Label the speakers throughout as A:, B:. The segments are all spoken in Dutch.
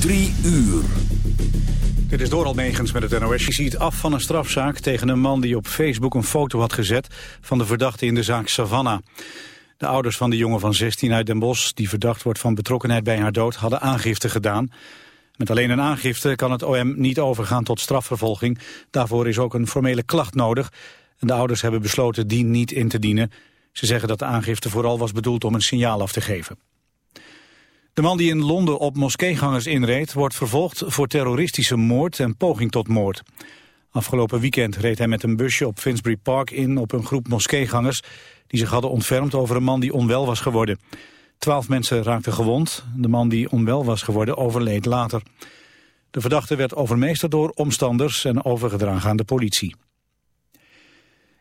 A: Drie uur.
B: Dit is Doral Megens met het NOS. Je ziet af van een strafzaak tegen een man die op Facebook een foto had gezet van de verdachte in de zaak Savannah. De ouders van de jongen van 16 uit Den Bosch, die verdacht wordt van betrokkenheid bij haar dood, hadden aangifte gedaan. Met alleen een aangifte kan het OM niet overgaan tot strafvervolging. Daarvoor is ook een formele klacht nodig. En de ouders hebben besloten die niet in te dienen. Ze zeggen dat de aangifte vooral was bedoeld om een signaal af te geven. De man die in Londen op moskeegangers inreed... wordt vervolgd voor terroristische moord en poging tot moord. Afgelopen weekend reed hij met een busje op Finsbury Park in... op een groep moskeegangers die zich hadden ontfermd over een man die onwel was geworden. Twaalf mensen raakten gewond. De man die onwel was geworden overleed later. De verdachte werd overmeesterd door omstanders en overgedragen aan de politie.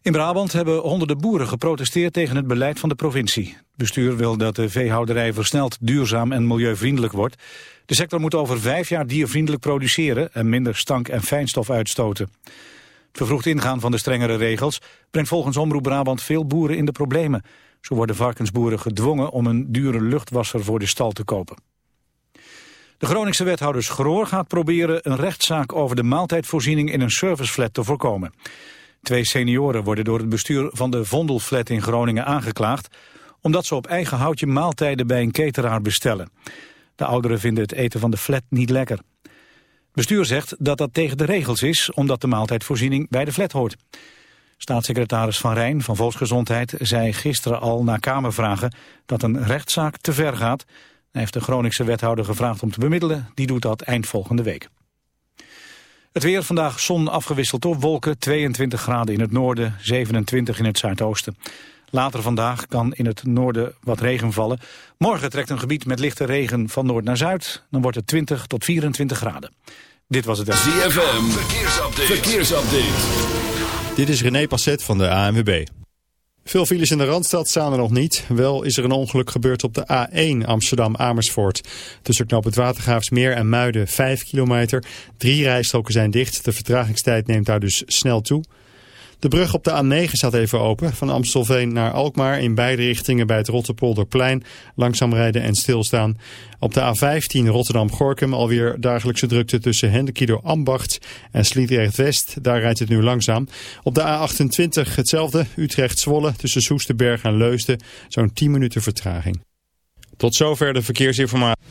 B: In Brabant hebben honderden boeren geprotesteerd tegen het beleid van de provincie. Het bestuur wil dat de veehouderij versneld duurzaam en milieuvriendelijk wordt. De sector moet over vijf jaar diervriendelijk produceren en minder stank- en fijnstof uitstoten. Het vervroegd ingaan van de strengere regels brengt volgens Omroep Brabant veel boeren in de problemen. Zo worden varkensboeren gedwongen om een dure luchtwasser voor de stal te kopen. De Groningse wethouder Schroor gaat proberen een rechtszaak over de maaltijdvoorziening in een serviceflat te voorkomen. Twee senioren worden door het bestuur van de Vondelflat in Groningen aangeklaagd... omdat ze op eigen houtje maaltijden bij een cateraar bestellen. De ouderen vinden het eten van de flat niet lekker. Bestuur zegt dat dat tegen de regels is... omdat de maaltijdvoorziening bij de flat hoort. Staatssecretaris Van Rijn van Volksgezondheid zei gisteren al na Kamervragen... dat een rechtszaak te ver gaat. Hij heeft de Groningse wethouder gevraagd om te bemiddelen. Die doet dat eind volgende week. Het weer vandaag zon afgewisseld door wolken, 22 graden in het noorden, 27 in het zuidoosten. Later vandaag kan in het noorden wat regen vallen. Morgen trekt een gebied met lichte regen van noord naar zuid. Dan wordt het 20 tot 24 graden. Dit was het...
A: ZFM, verkeersupdate. verkeersupdate.
C: Dit is René Passet van de ANWB. Veel files in de Randstad staan er nog niet. Wel is er een ongeluk gebeurd op de A1 Amsterdam-Amersfoort. Tussen knop het Watergraafsmeer en Muiden 5 kilometer. Drie rijstroken zijn dicht. De vertragingstijd neemt daar dus snel toe. De brug op de A9 staat even open. Van Amstelveen naar Alkmaar in beide richtingen bij het Rotterpolderplein. Langzaam rijden en stilstaan. Op de A15 Rotterdam-Gorkum alweer dagelijkse drukte tussen Hendekido Ambacht en Sliedrecht-West. Daar rijdt het nu langzaam. Op de A28 hetzelfde. Utrecht-Zwolle tussen Soesterberg en Leusden. Zo'n 10 minuten vertraging. Tot zover de verkeersinformatie.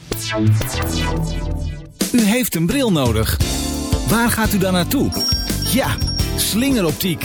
D: U heeft een bril nodig. Waar gaat u dan naartoe? Ja, slingeroptiek.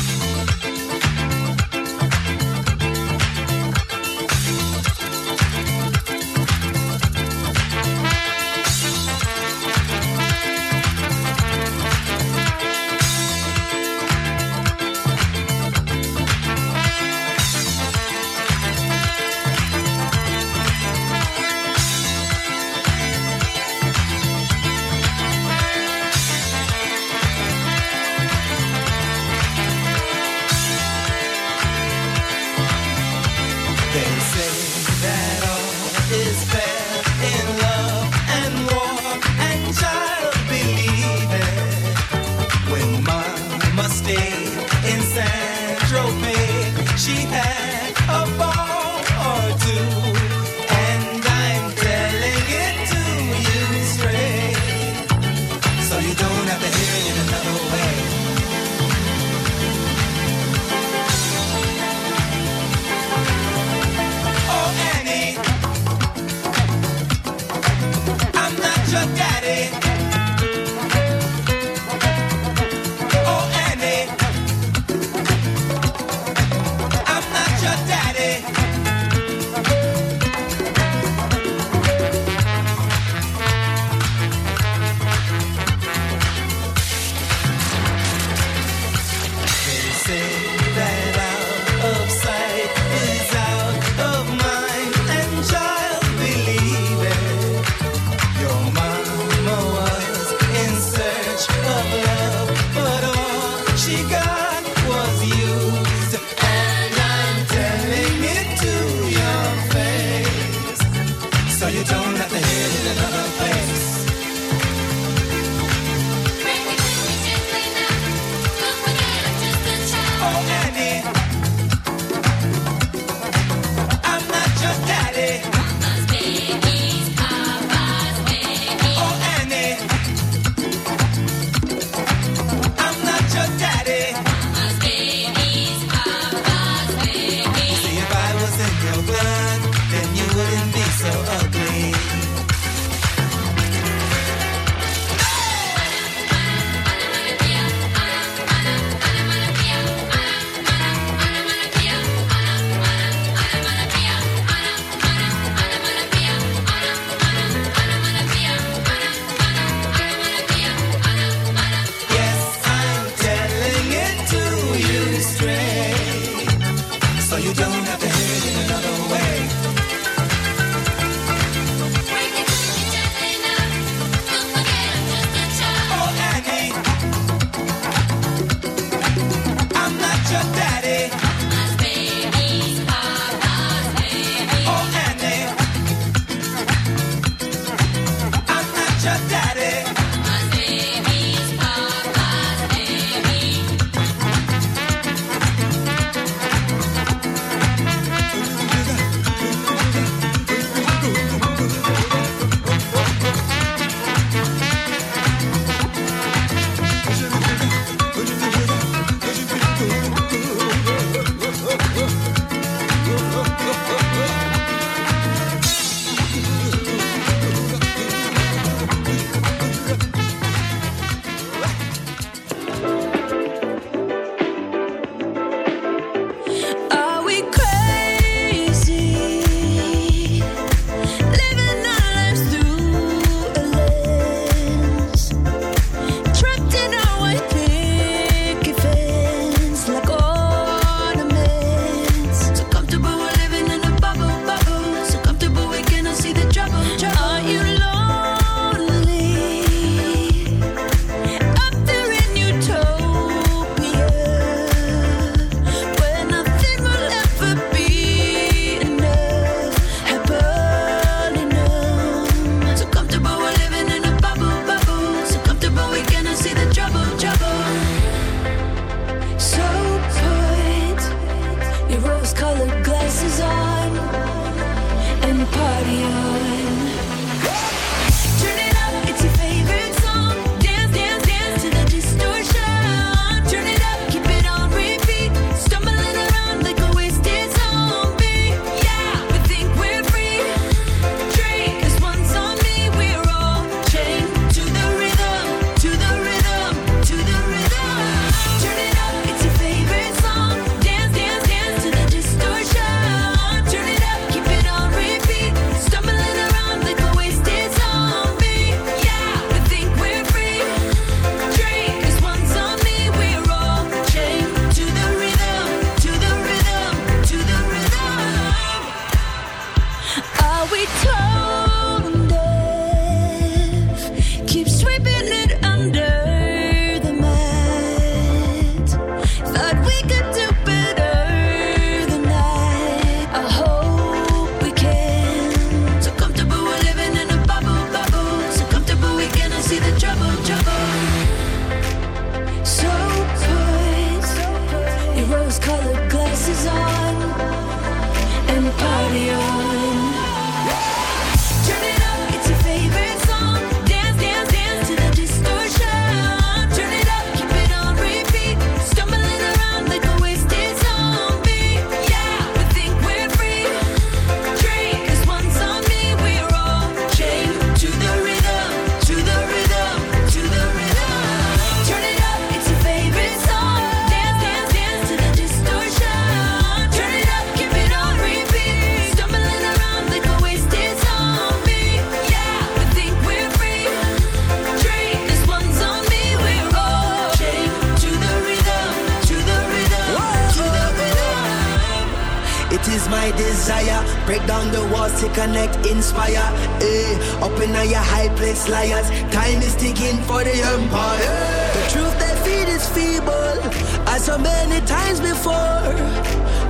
E: As so many times before.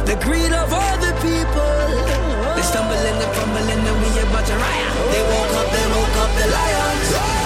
E: The greed of all the people. They stumble and they fumble and we about to riot. They woke up, they woke up the lions.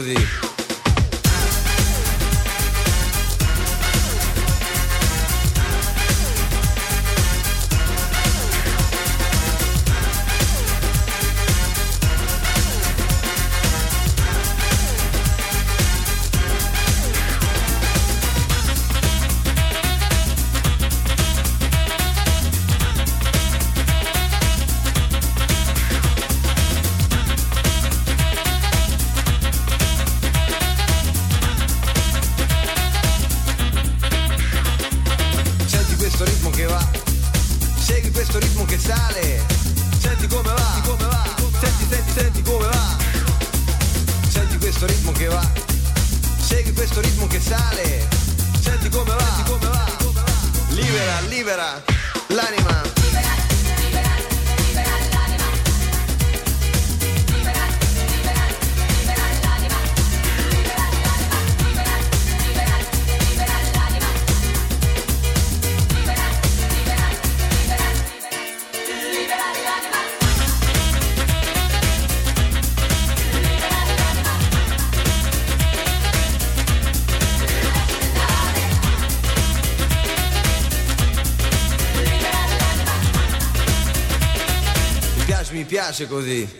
E: Così. Piace così.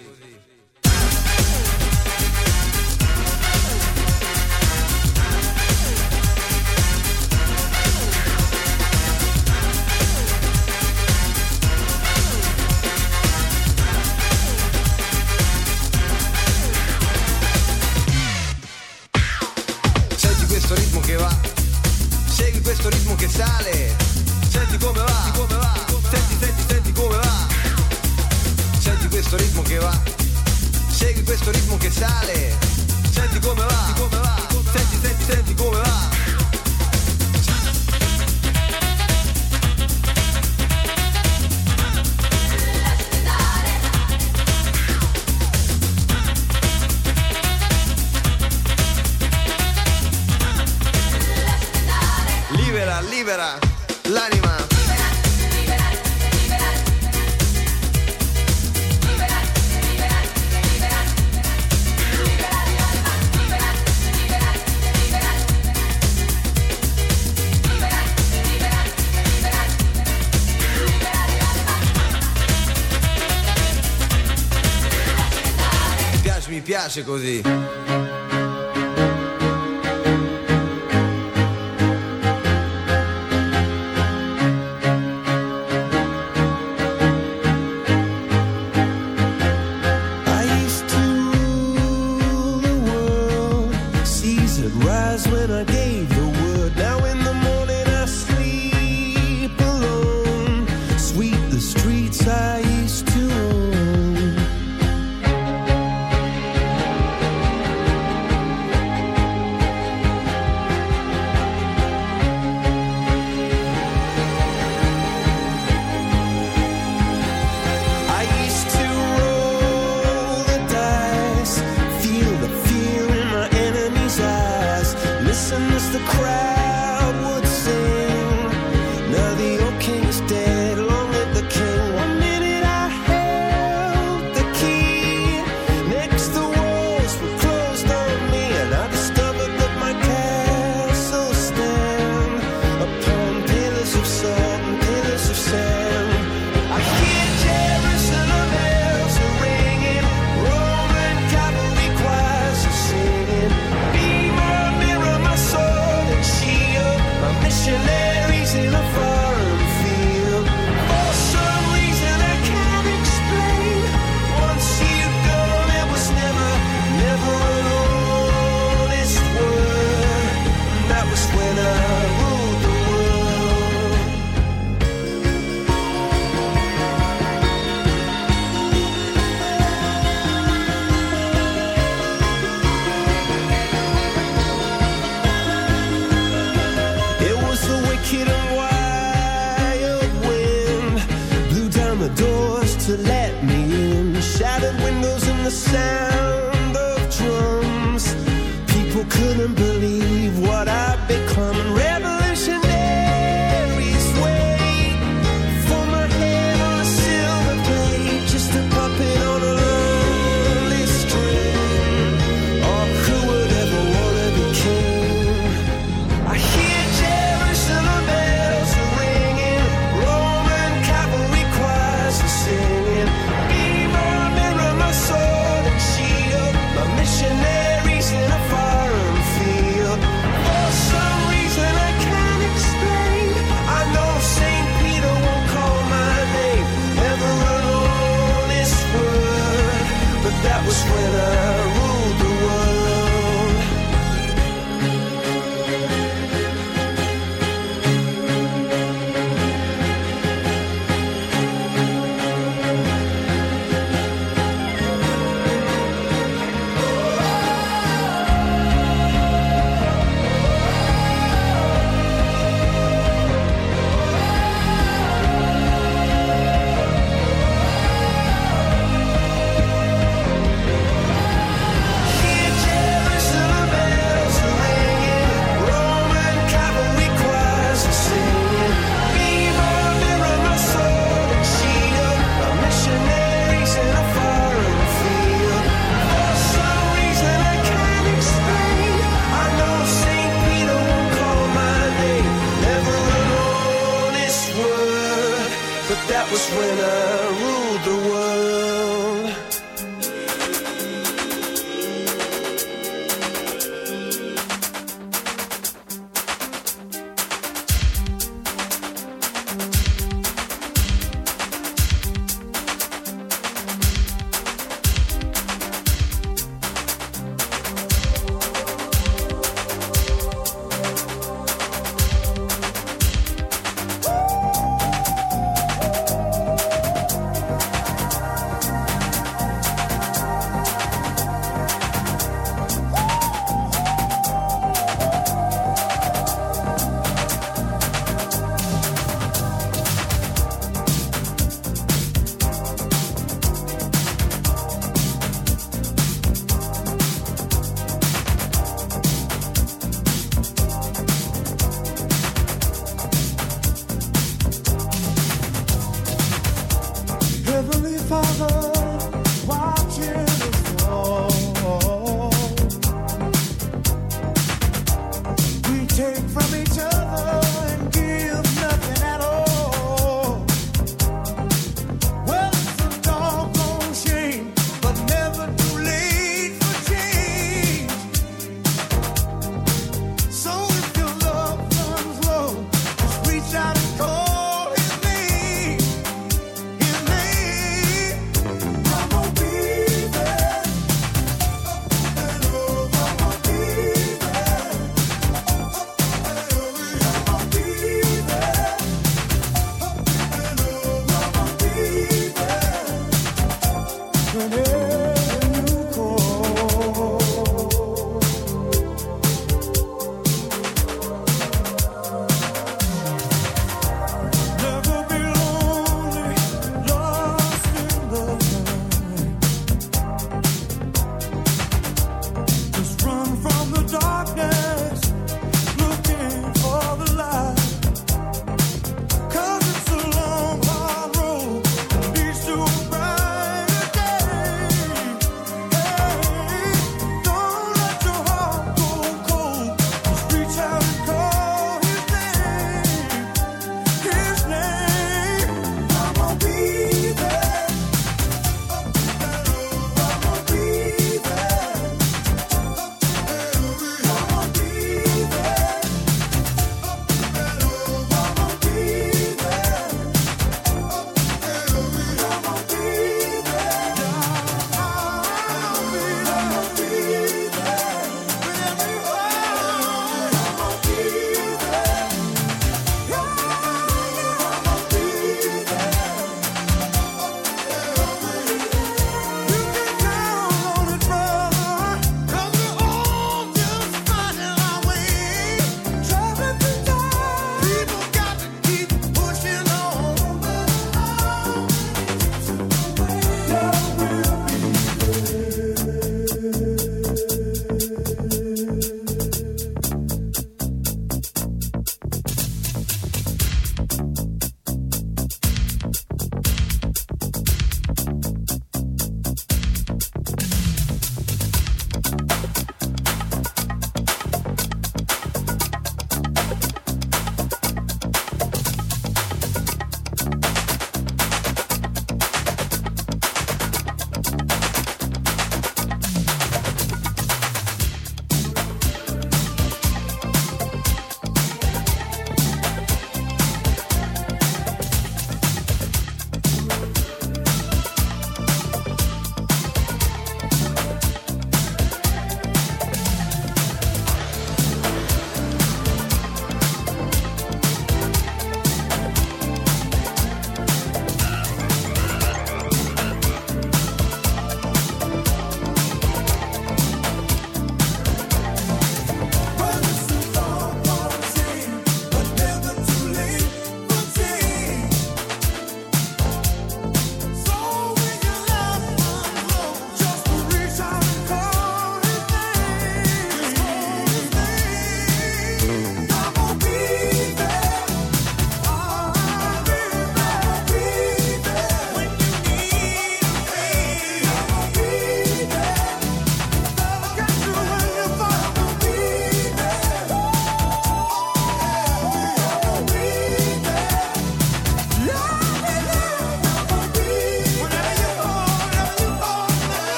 F: Piace così.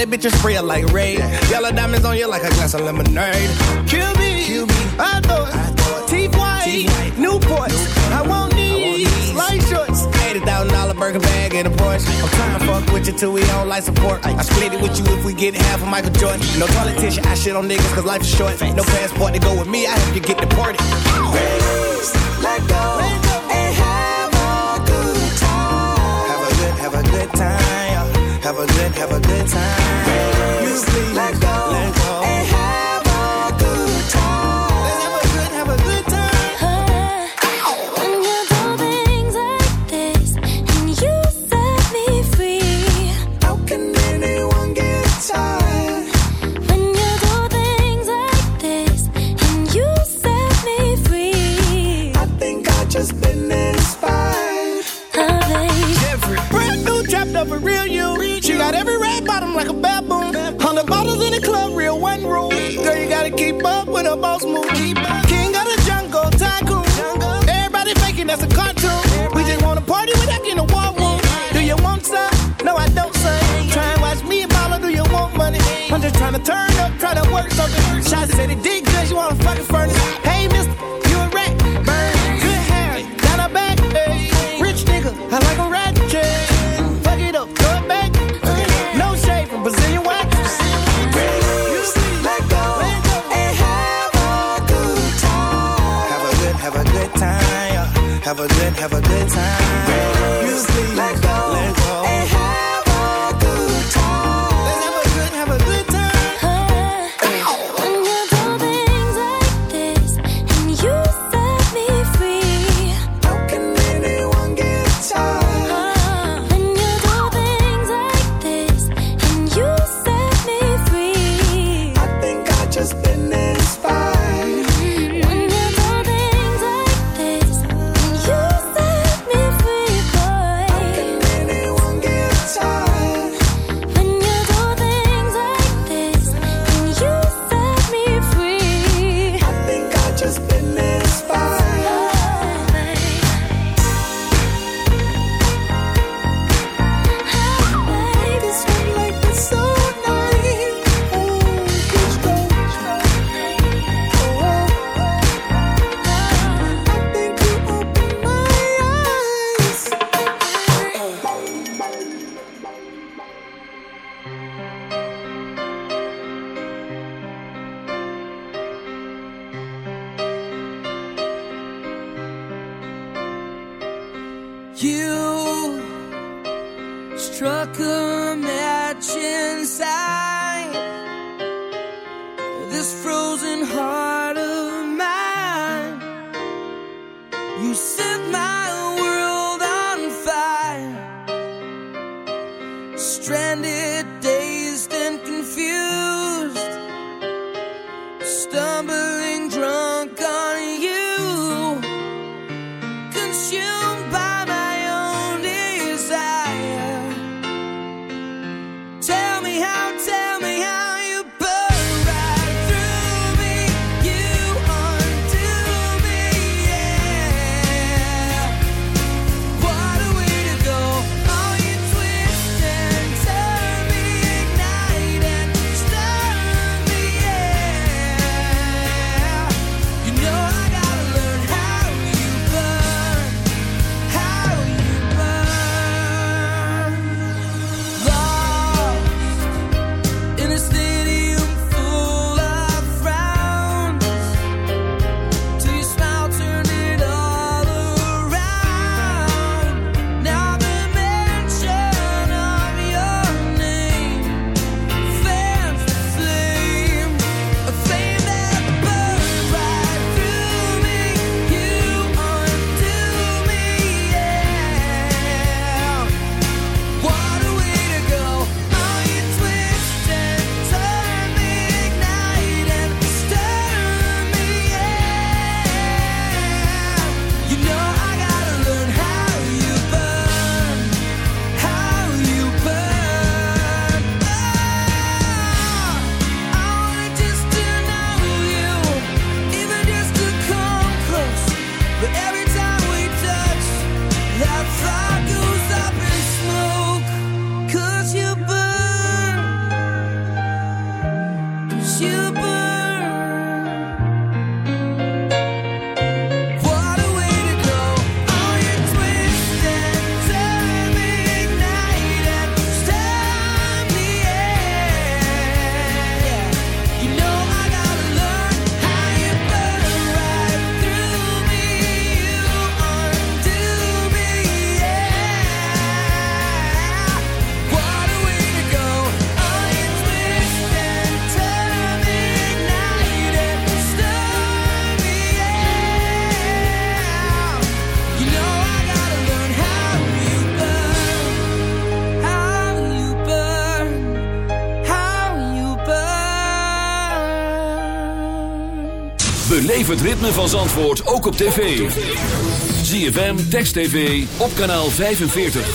G: that bitch is spray like Ray. Yellow diamonds on you like a glass of lemonade. Kill me, Kill me. I thought, I thought. T-White, Newport. I want these, light shorts. $80,000 burger bag and a Porsche. I'm trying to fuck with you till we don't like support. I split it with you if we get half of Michael Jordan. No politician, I shit on niggas cause life is short. No passport to go with me, I hope you get deported. Hey.
A: het ritme van Zandvoort ook op tv. ZFM, Text TV, op kanaal 45.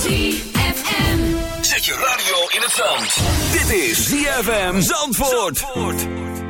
A: ZFM. Zet je radio in het zand. Dit is ZFM Zandvoort.
H: Zandvoort.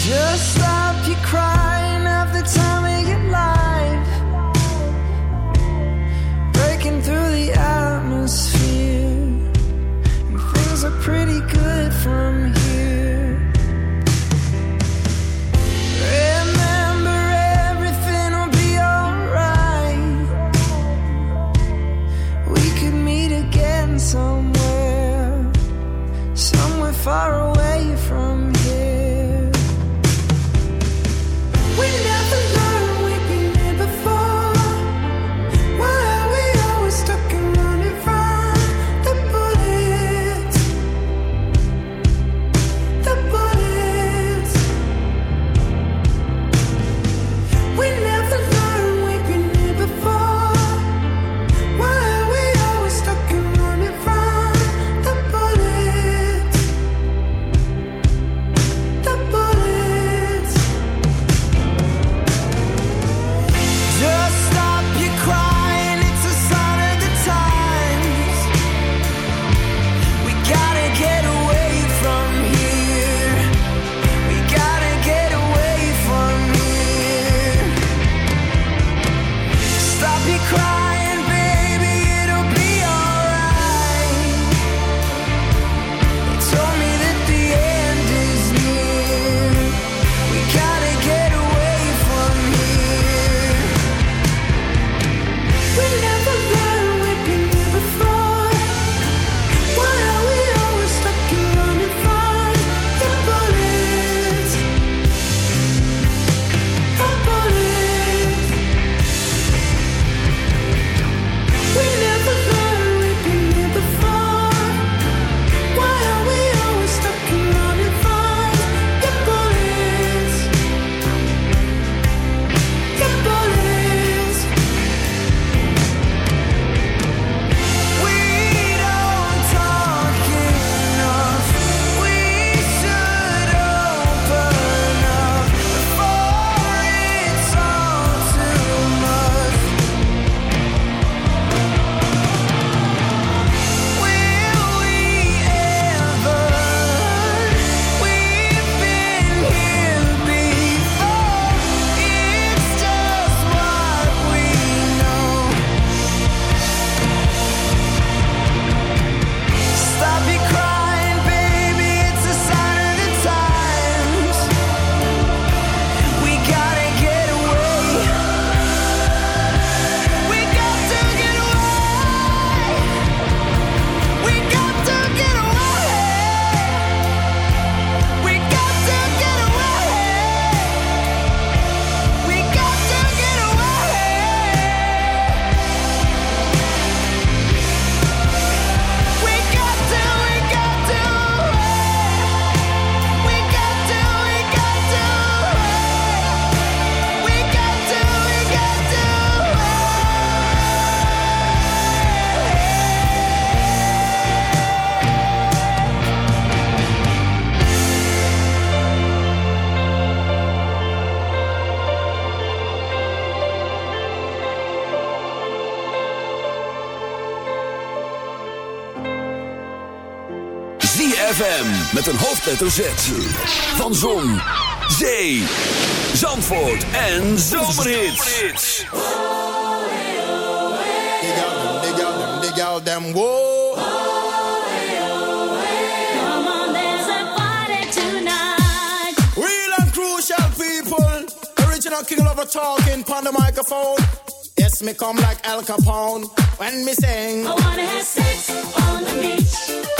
H: Just
A: met een hoofdletter Z. Van Zon, Zee, Zandvoort en Zomerhits.
I: Dig out them, dig out them, dig out them, whoa.
E: Come on, there's a party tonight.
I: Real and crucial people. Original king lover talking on the microphone. Yes, me come like Al Capone when me sing.
E: I wanna have sex on the beach.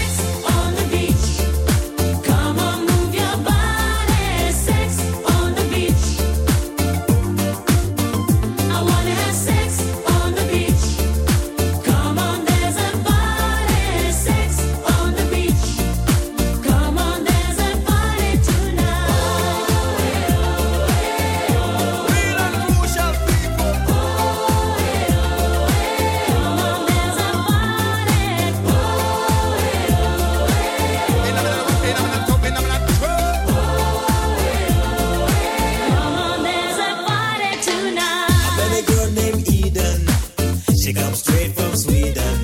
J: She comes straight from Sweden.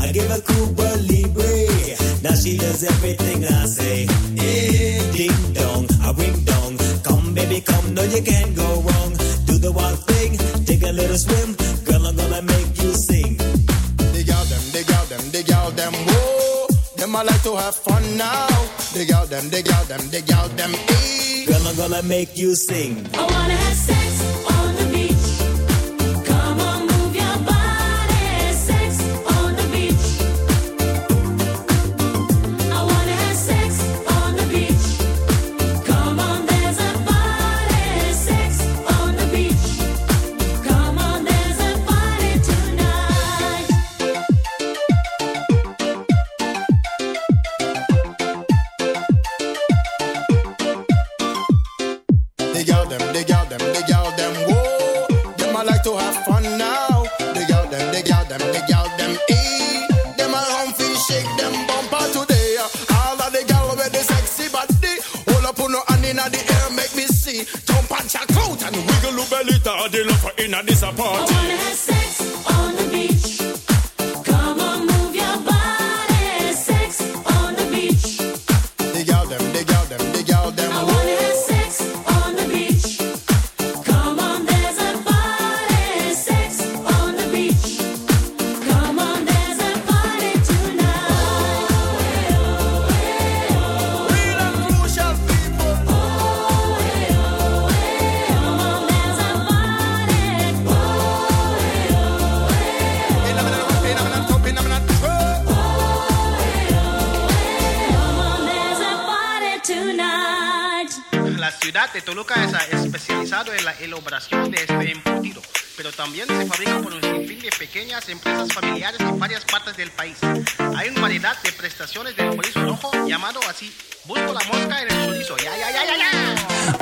J: I give her Cuba Libre. Now she does everything I say. Eh, ding dong, a ring dong. Come, baby, come, no, you can't go wrong. Do the one thing, take a little swim. Girl, I'm gonna make you sing.
I: Dig out them, dig out them, dig out them, whoa. Them I like to have fun now. Dig out them, dig out them, dig out them, e.
J: Girl, I'm gonna make you sing.
E: I wanna have sex
K: La ciudad de Toluca es especializado en la elaboración de este embutido, pero también se fabrica por un sinfín de pequeñas empresas familiares en varias partes del país. Hay una variedad de prestaciones del chorizo rojo llamado así. Busco la mosca en el chorizo. Ya, ya, ya, ya.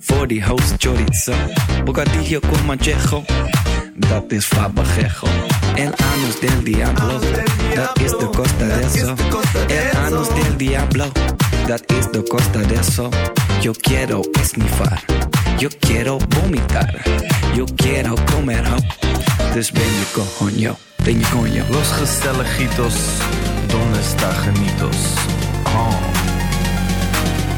L: Voor die host chorizo. Bocadillo con manchejo. Dat is fabajejo. El anus del diablo. Dat is de costa de eso. El anus del diablo. Dat is de costa de eso. Yo quiero esnifar. Yo quiero vomitar. Yo quiero comer ho. Dus ben coño. Ben je coño.
M: Los Gestelejitos, ¿dónde está Genitos? Oh.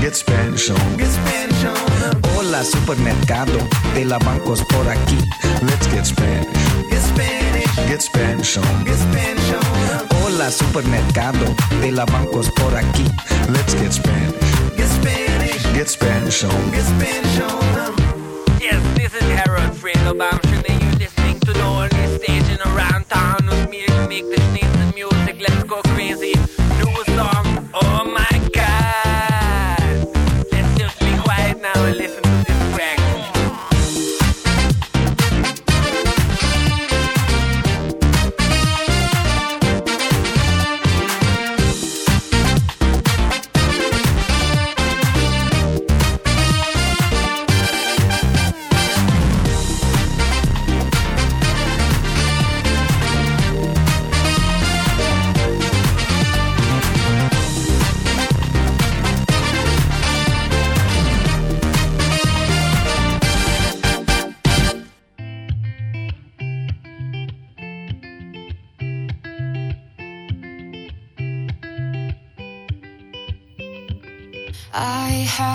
L: Get Spanish on. Get Spanish on. Hola, supermercado. De la bancos por aquí. Let's get Spanish. Get Spanish. Get Spanish on. Get Spanish on. Hola, supermercado. De la bancos por aquí. Let's get Spanish. Get Spanish. Get Spanish on. Get Spanish on.
N: Yes, this is Harold Fredo Bamshin and you're listening to the only station around town with me to make the sneeze music. Let's go crazy.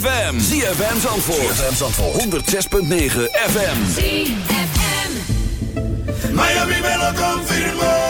A: ZFM. ZFM Zandvoort. ZFM Zandvoort. 106.9 FM.
E: ZFM.
I: Miami me lo.